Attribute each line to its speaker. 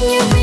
Speaker 1: you